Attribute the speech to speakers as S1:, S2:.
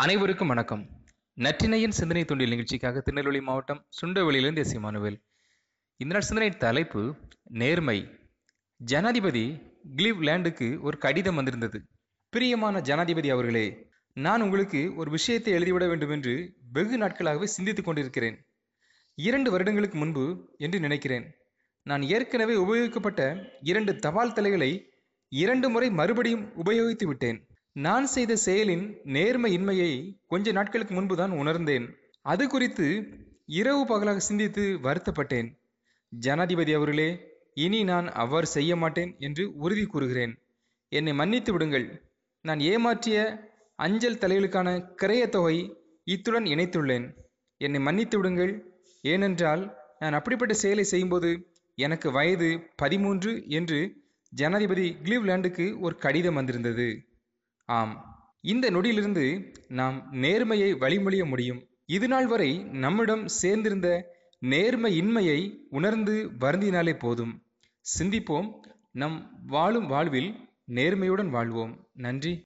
S1: அனைவருக்கும் வணக்கம். நற்றினையின் சிந்தனை தொண்டில் நிகழ்ச்சிக்காக திருநெல்வேலி மாவட்டம் சுண்டவெளியிலிருந்து எஸ் இமானுவேல் இந்த நாள் சிந்தனை தலைப்பு நேர்மை. ஜனாதிபதி கிளிவ் லேண்டுக்கு ஒரு கடிதம் வந்திருந்தது. பிரியமான ஜனாதிபதி அவர்களே நான் உங்களுக்கு ஒரு விஷயத்தை எழுதிவிட வேண்டும் என்று வெகு நாட்களாகவே சிந்தித்துக் கொண்டிருக்கிறேன். இரண்டு வருடங்களுக்கு முன்பு என்று நினைக்கிறேன். நான் ஏற்கனவே உபயோகிக்கப்பட்ட இரண்டு தபால் தலைகளை இரண்டு முறை மறுபடியும் உபயோகித்து விட்டேன். நான் செய்த செயலின் நேர்மையின்மையை கொஞ்ச நாட்களுக்கு முன்புதான் உணர்ந்தேன். அது குறித்து இரவு பகலாக சிந்தித்து வருத்தப்பட்டேன். ஜனாதிபதி அவர்களே இனி நான் அவ்வாறு செய்ய மாட்டேன் என்று உறுதி கூறுகிறேன். என்னை மன்னித்து விடுங்கள். நான் ஏமாற்றிய அஞ்சல் தலைகளுக்கான கிரைய தொகை இத்துடன் இணைத்துள்ளேன். என்னை மன்னித்து விடுங்கள். ஏனென்றால் நான் அப்படிப்பட்ட செயலை செய்யும்போது எனக்கு வயது பதிமூன்று என்று ஜனாதிபதி கிளீவ்லாண்டுக்கு ஒரு கடிதம் வந்திருந்தது. ஆம். இந்த நொடியிலிருந்து நாம் நேர்மையை வழிமொழிய முடியும். இதுநாள் வரை நம்மிடம் சேர்ந்திருந்த நேர்மையின்மையை உணர்ந்து வருந்தினாலே போதும். சிந்திப்போம். நம் வாழும் வாழ்வில் நேர்மையுடன் வாழ்வோம். நன்றி.